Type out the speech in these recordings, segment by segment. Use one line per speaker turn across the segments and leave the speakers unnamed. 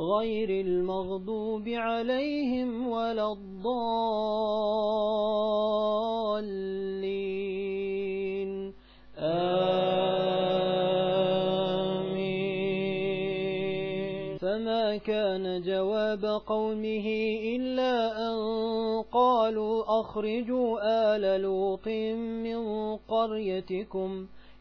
غير المغضوب عليهم ولا الضالين. آمين. فما كان جواب قومه إلا أن قالوا أخرجوا آل لوط من قريتكم.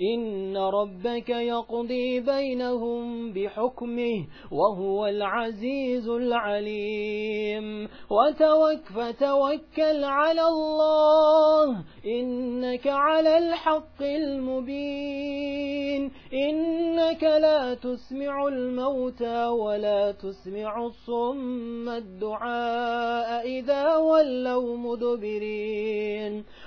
إن ربك يقضي بينهم بحكمه وهو العزيز العليم. وتوك فتوكل على الله إنك على الحق المبين. إنك لا تسمع الموتى ولا تسمع الصم الدعاء إذا ولوا مدبرين.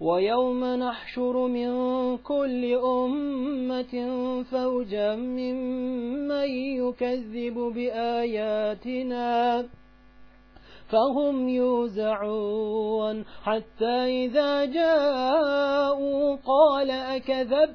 ويوم نحشر من كل أمة فوجا ممن يكذب بآياتنا فهم يوزعون حتى إذا جاءوا قال أكذبت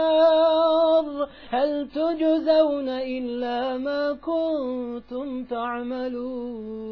هل تجزون إلا ما كنتم تعملون؟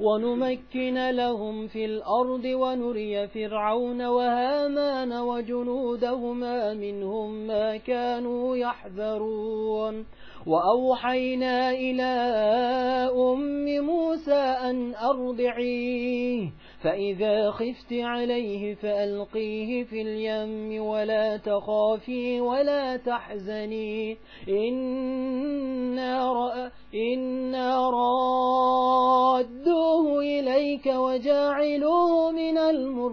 ونمكن لهم في الأرض ونري فرعون وهامان وجنودهما منهم ما كانوا يحذرون. وأوحينا إلى أم موسى أن أرضعيه. فإذا خفت عليه فألقيه في اليم ولا تخافي ولا تحزني. إنا, رأ إنا رادوه إليك وجاعلوه من المرسلين.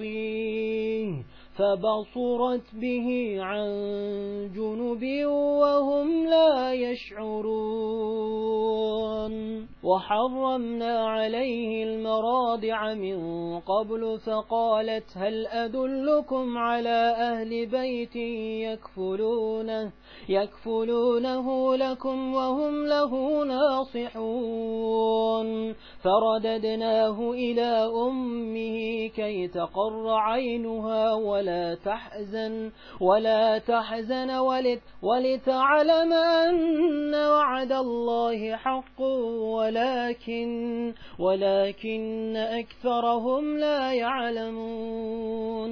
قصيه فبصرت به عن جنب وهم لا يشعرون. وحرمنا عليه المراضع من قبل فقالت هل أدلكم على أهل بيت يكفلونه يكفلونه لكم وهم له ناصحون فرددناه إلى أمه كي تقر عينها ولا تحزن ولا تحزن ولت ولتعلم أن وعد الله حق ولكن ولكن أكثرهم لا يعلمون.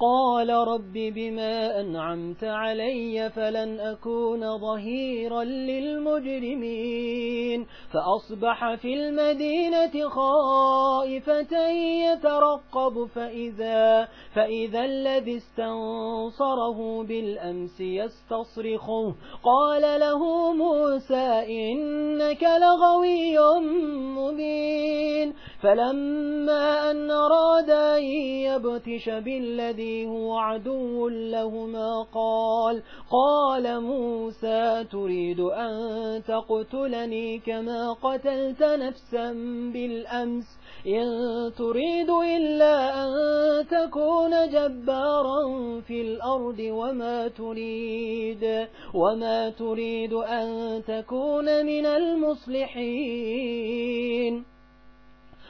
قال رب بما أنعمت علي فلن أكون ظهيرا للمجرمين فأصبح في المدينة خائفة يترقب فإذا, فإذا الذي استنصره بالأمس يستصرخه. قال له موسى إنك لغوي مبين. فلما أن أراد أن يبتش بالذي هو عدو لهما. قال قال موسى تريد أن تقتلني كما قتلت نفسا بالأمس. إن تريد إلا أن تكون جبارا في الأرض وما تريد وما تريد أن تكون من المصلحين.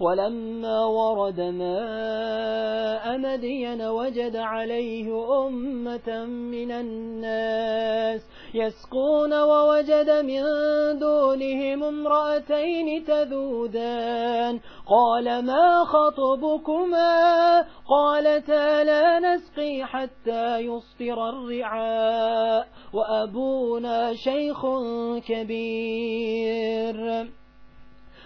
ولما ورد ماء مدين وجد عليه أمة من الناس يسقون ووجد من دونهم امرأتين تذودان قال ما خطبكما قالتا لا نسقي حتى يصفر الرعاء وأبونا شيخ كبير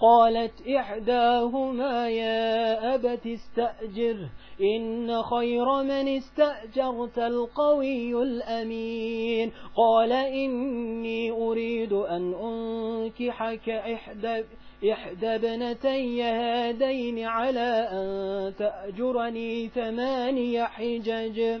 قالت إحداهما يا أبت استأجر إن خير من استأجرت القوي الأمين. قال إني أريد أن أنكحك إحدى إحدى ابنتي هادين على أن تأجرني ثماني حجج.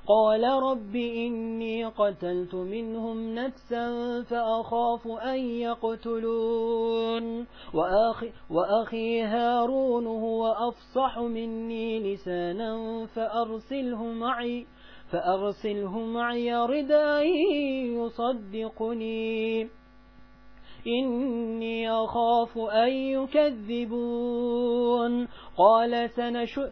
قال رب إني قتلت منهم نفسا فأخاف أن يقتلون وأخي, وأخي هارون هو أفصح مني لسانا فأرسله معي فأرسله معي ردا يصدقني. إني أخاف أن يكذبون. قال سنشد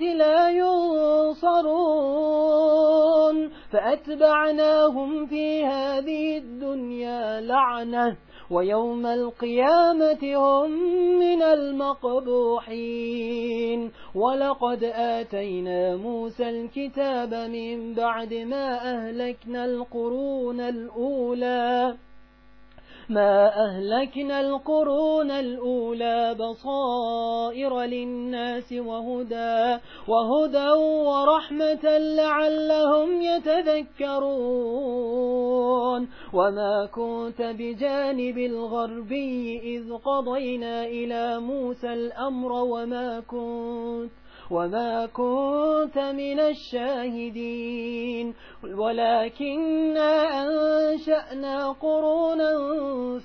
لا ينصرون. فأتبعناهم في هذه الدنيا لعنة ويوم القيامة هم من المقبوحين. ولقد آتينا موسى الكتاب من بعد ما أهلكنا القرون الأولى. ما أهلكنا القرون الأولى بصائر للناس وهدى وهدى ورحمة لعلهم يتذكرون. وما كنت بجانب الغربي إذ قضينا إلى موسى الأمر وما كنت وما كنت من الشاهدين. ولكننا أنشأنا قرونا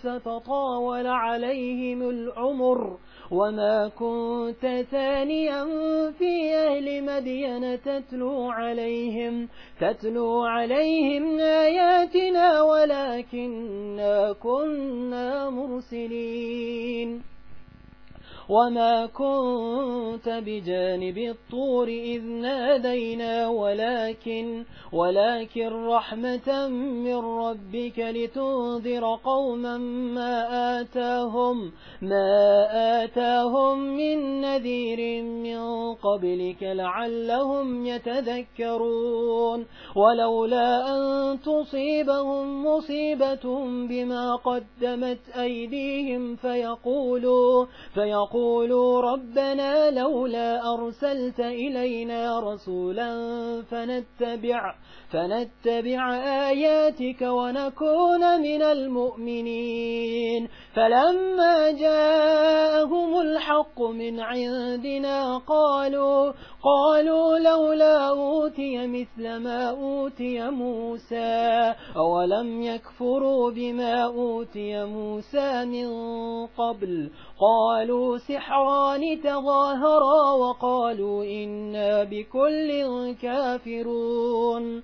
فتطاول عليهم العمر. وما كنت ثانيا في أهل مدين تتلو عليهم. تتلو عليهم آياتنا ولكننا كنا مرسلين. وما كنت بجانب الطور إذ نادينا ولكن ولكن رحمة من ربك لتنذر قوما ما آتاهم ما آتاهم من نذير من قبلك لعلهم يتذكرون ولولا أن تصيبهم مصيبة بما قدمت أيديهم فيقولوا فيقولوا ربنا لولا أرسلت إلينا رسولا فنتبع فنتبع آياتك ونكون من المؤمنين. فلما جاءهم الحق من عندنا قالوا قالوا لولا أوتي مثل ما أوتي موسى أولم يكفروا بما أوتي موسى من قبل؟ قالوا سحران تظاهرا وقالوا إنا بكل كافرون.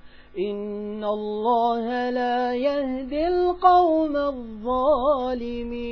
إن الله لا يهدي القوم الظالمين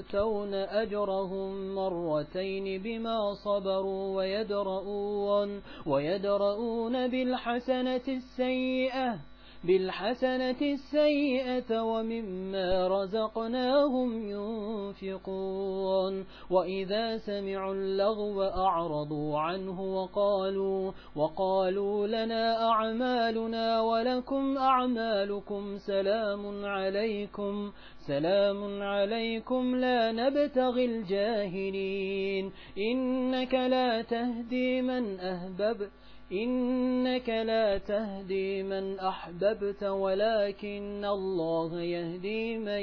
يؤتون أجرهم مرتين بما صبروا ويدرؤون, ويدرؤون بالحسنة السيئة بالحسنة السيئة ومما رزقناهم ينفقون وإذا سمعوا اللغو أعرضوا عنه وقالوا, وقالوا لنا أعمالنا ولكم أعمالكم سلام عليكم سلام عليكم لا نبتغي الجاهلين. إنك لا تهدي من أهببت إنك لا تهدي من أحببت ولكن الله يهدي من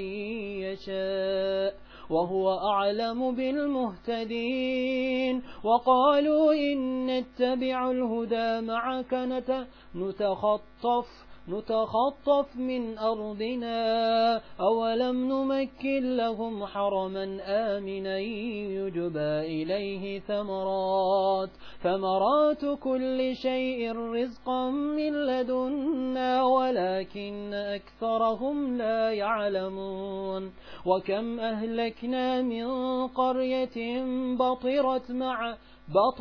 يشاء وهو أعلم بالمهتدين. وقالوا إن نتبع الهدى معك نتخطف نتخطف من أرضنا أولم نمكن لهم حرما آمنا يجبى إليه ثمرات. ثمرات كل شيء رزقا من لدنا ولكن أكثرهم لا يعلمون. وكم أهلكنا من قرية بطرت مع بط...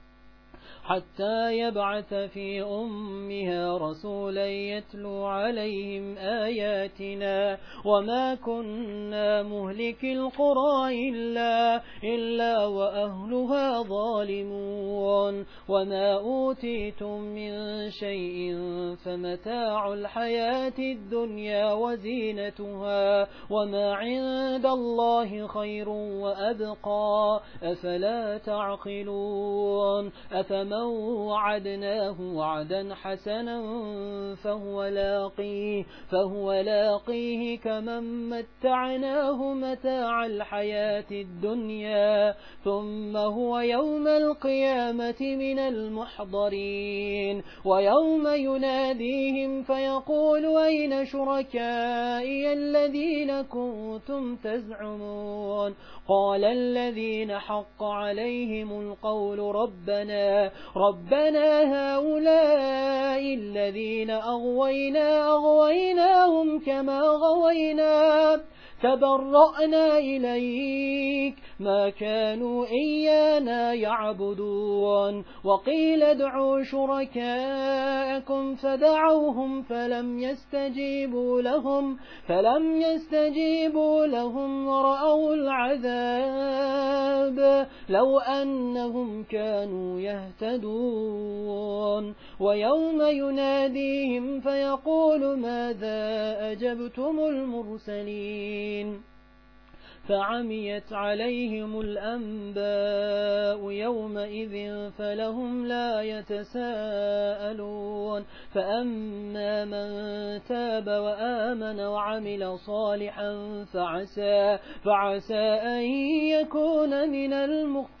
حتى يبعث في أمها رسولا يتلو عليهم آياتنا وما كنا مهلك القرى إلا, إلا وأهلها ظالمون وما أوتيتم من شيء فمتاع الحياة الدنيا وزينتها وما عند الله خير وأبقى أفلا تعقلون أفمن وعدناه وعدا حسنا فهو لاقيه, فهو لاقيه كمن متعناه متاع الحياة الدنيا ثم هو يوم القيامة من المحضرين ويوم يناديهم فيقول أين شركائي الذين كنتم تزعمون؟ قال الذين حق عليهم القول ربنا ربنا هؤلاء الذين أغوينا أغويناهم كما غوينا تبرأنا إليك ما كانوا إيانا يعبدون. وقيل ادعوا شركاءكم فدعوهم فلم يستجيبوا لهم فلم يستجيبوا لهم ورأوا العذاب لو أنهم كانوا يهتدون. ويوم يناديهم فيقول ماذا أجبتم المرسلين؟ فعميت عليهم الأنباء يومئذ فلهم لا يتساءلون. فأما من تاب وآمن وعمل صالحا فعسى, فعسى أن يكون من المخفرين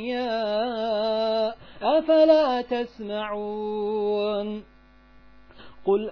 أفلا تسمعون؟ قل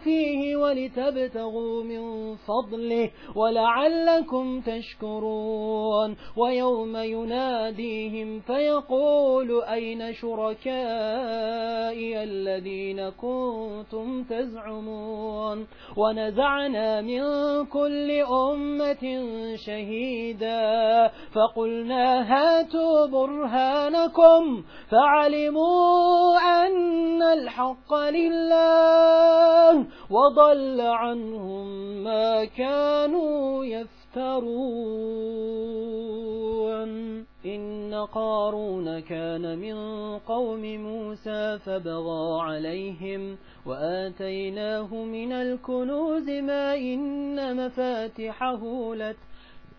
فيه ولتبتغوا من فضله ولعلكم تشكرون. ويوم يناديهم فيقول أين شركائي الذين كنتم تزعمون؟ ونزعنا من كل أمة شهيدا. فقلنا هاتوا برهانكم فعلموا أن الحق لله. وضل عنهم ما كانوا يفترون. إن قارون كان من قوم موسى فبغى عليهم وآتيناه من الكنوز ما إن مفاتحه لت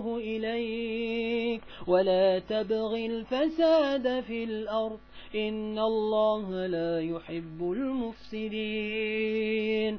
الله إليك ولا تبغ الفساد في الأرض إن الله لا يحب المفسدين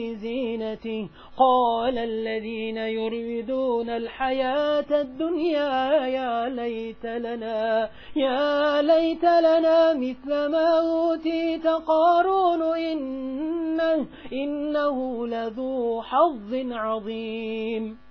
زينته. قال الذين يريدون الحياة الدنيا يا ليت لنا يا ليت لنا مثل ما أوتيت قارون إنه, إنه لذو حظ عظيم.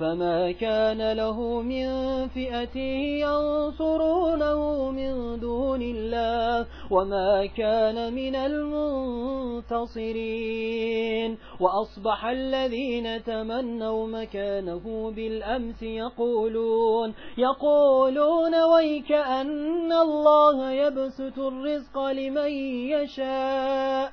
فما كان له من فئة ينصرونه من دون الله وما كان من المنتصرين وأصبح الذين تمنوا مكانه بالأمس يقولون يقولون ويك أن الله يبسط الرزق لمن يشاء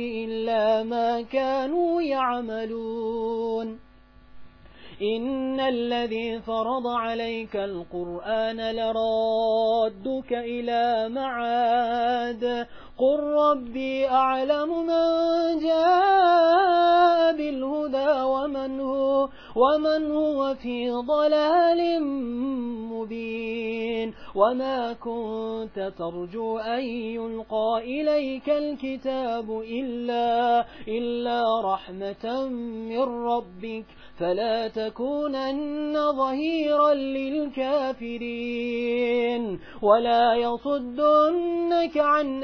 إلا ما كانوا يعملون. إن الذي فرض عليك القرآن لرادك إلى معاد. قل ربي أعلم من جاء بالهدى ومن هو, ومن هو في ضلال مبين. وما كنت ترجو أن يلقى إليك الكتاب إلا, إلا رحمة من ربك. فلا تكونن ظهيرا للكافرين. ولا يصدنك عن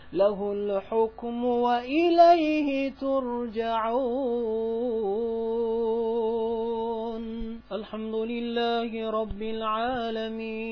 له الحكم وإليه ترجعون. الحمد لله رب العالمين.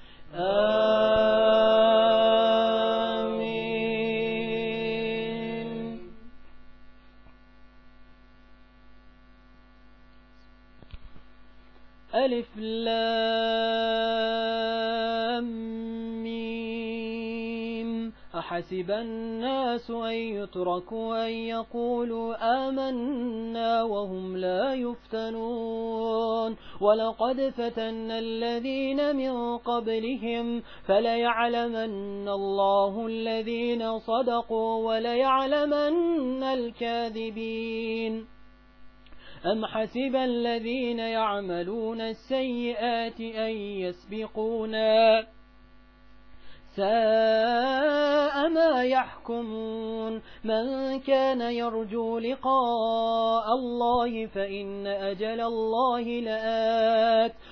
آمين. ألف لام. أحسب الناس أن يتركوا أن يقولوا آمنا وهم لا يفتنون. ولقد فتن الذين من قبلهم فليعلمن الله الذين صدقوا وليعلمن الكاذبين. أم حسب الذين يعملون السيئات أن يسبقونا؟ ساء ما يحكمون. من كان يرجو لقاء الله فإن أجل الله لآت.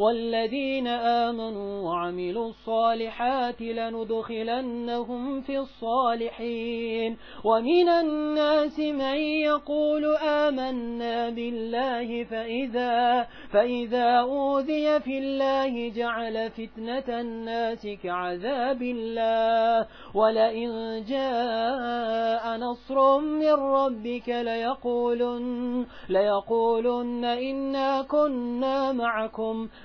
والذين آمنوا وعملوا الصالحات لندخلنهم في الصالحين ومن الناس من يقول آمنا بالله فإذا, فإذا أوذي في الله جعل فتنة الناس كعذاب الله ولئن جاء نصر من ربك ليقولن, ليقولن إنا كنا معكم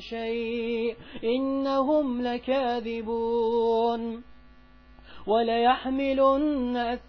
شيء إنهم لكاذبون وليحملن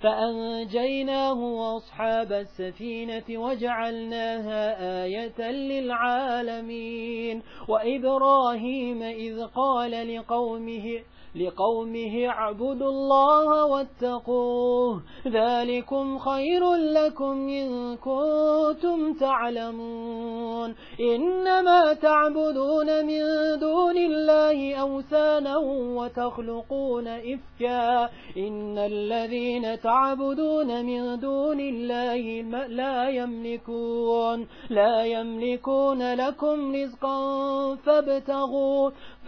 فأنجيناه وأصحاب السفينة وجعلناها آية للعالمين. وإبراهيم إذ قال لقومه لقومه اعبدوا الله واتقوه. ذلكم خير لكم إن كنتم تعلمون. إنما تعبدون من دون الله أوثانا وتخلقون إفكا. إن الذين تعبدون من دون الله لا يملكون لا يملكون لكم رزقا فابتغوا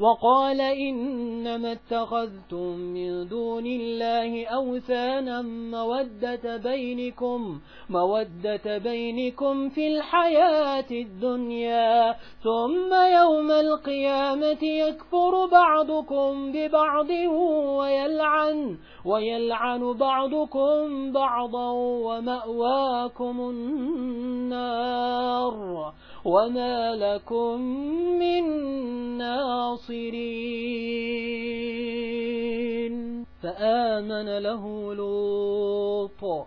وقال إنما اتخذتم من دون الله أوثانا مودة بينكم مودة بينكم في الحياة الدنيا. ثم يوم القيامة يكفر بعضكم ببعض ويلعن ويلعن بعضكم بعضا ومأواكم النار. وما لكم من ناصرين فآمن له لوط.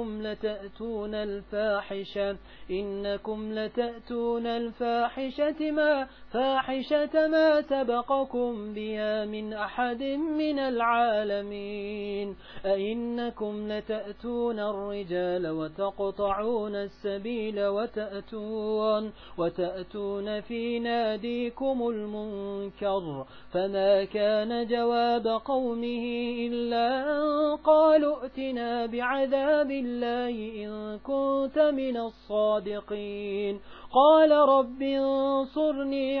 إنكم لتأتون الفاحشة. إنكم لتأتون الفاحشة. ما فاحشة ما سبقكم بها من أحد من العالمين. أئنكم لتأتون الرجال وتقطعون السبيل وتأتون وتأتون في ناديكم المنكر. فما كان جواب قومه إلا أن قالوا ائتنا بعذاب الله إن كنت من الصادقين. قال رب انصرني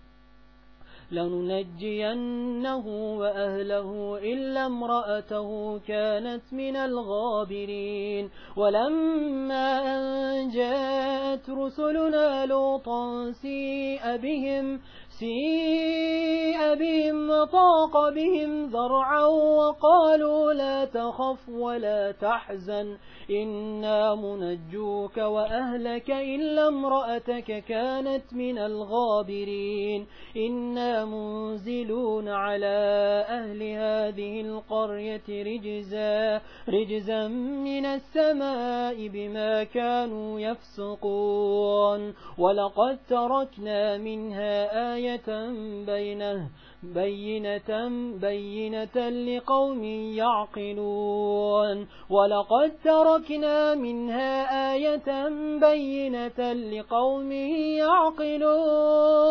لننجينه وأهله إلا امرأته كانت من الغابرين. ولما أن جاءت رسلنا لوطا سيء بهم سيء بهم وطاق بهم ذرعا وقالوا لا تخف ولا تحزن إنا منجوك وأهلك إلا امرأتك كانت من الغابرين إنا منزلون على أهل هذه القرية رجزا, رجزا من السماء بما كانوا يفسقون ولقد تركنا منها بينه بينة بينة لقوم يعقلون. ولقد تركنا منها آية بينة لقوم يعقلون.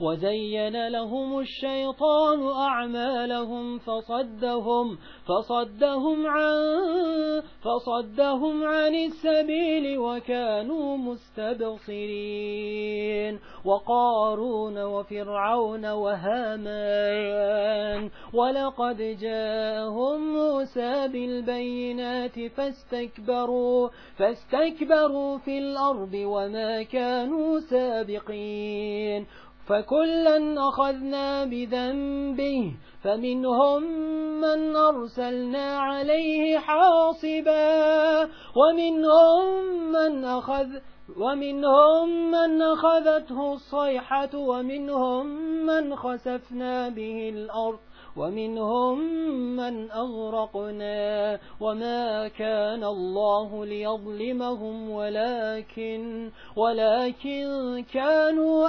وزين لهم الشيطان أعمالهم فصدهم فصدهم عن فصدهم عن السبيل وكانوا مستبصرين. وقارون وفرعون وهامان ولقد جاءهم موسى بالبينات فاستكبروا فاستكبروا في الأرض وما كانوا سابقين. فكلا أخذنا بذنبه فمنهم من أرسلنا عليه حاصبا ومنهم من أخذ ومنهم من أخذته الصيحة ومنهم من خسفنا به الأرض ومنهم من أغرقنا وما كان الله ليظلمهم ولكن ولكن كانوا